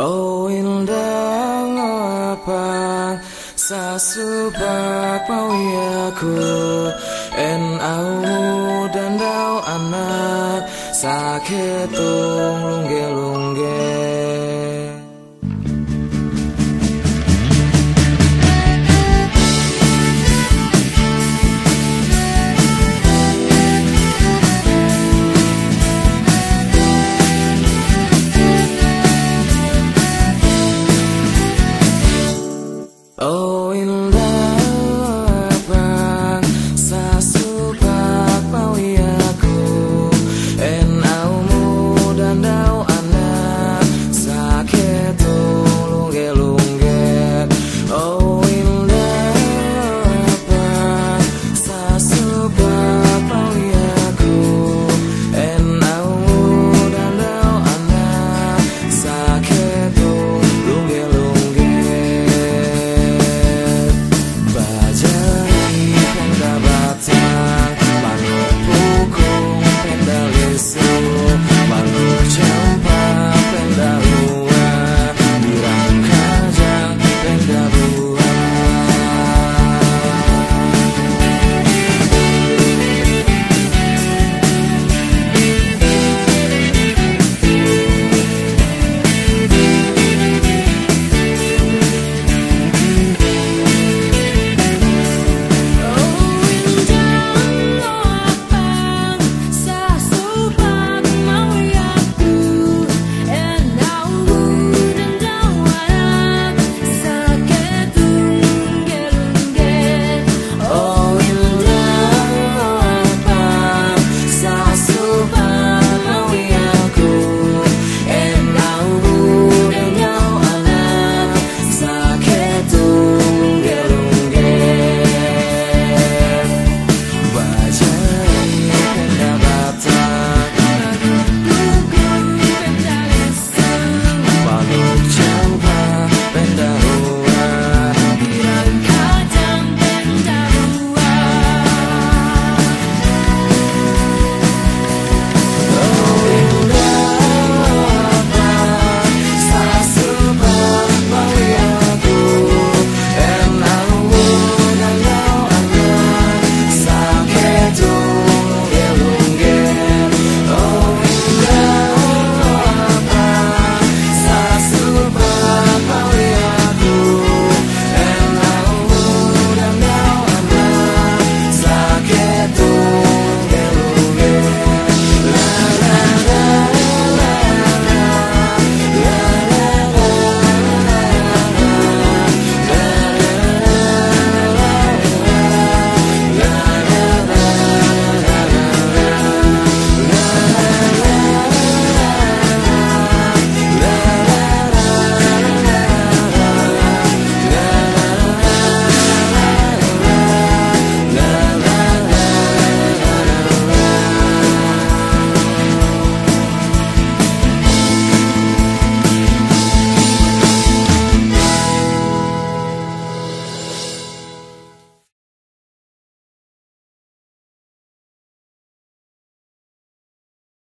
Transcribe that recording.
Oh indah apa Sasubak mau aku? En au dan dau anak Sakit tung Oh.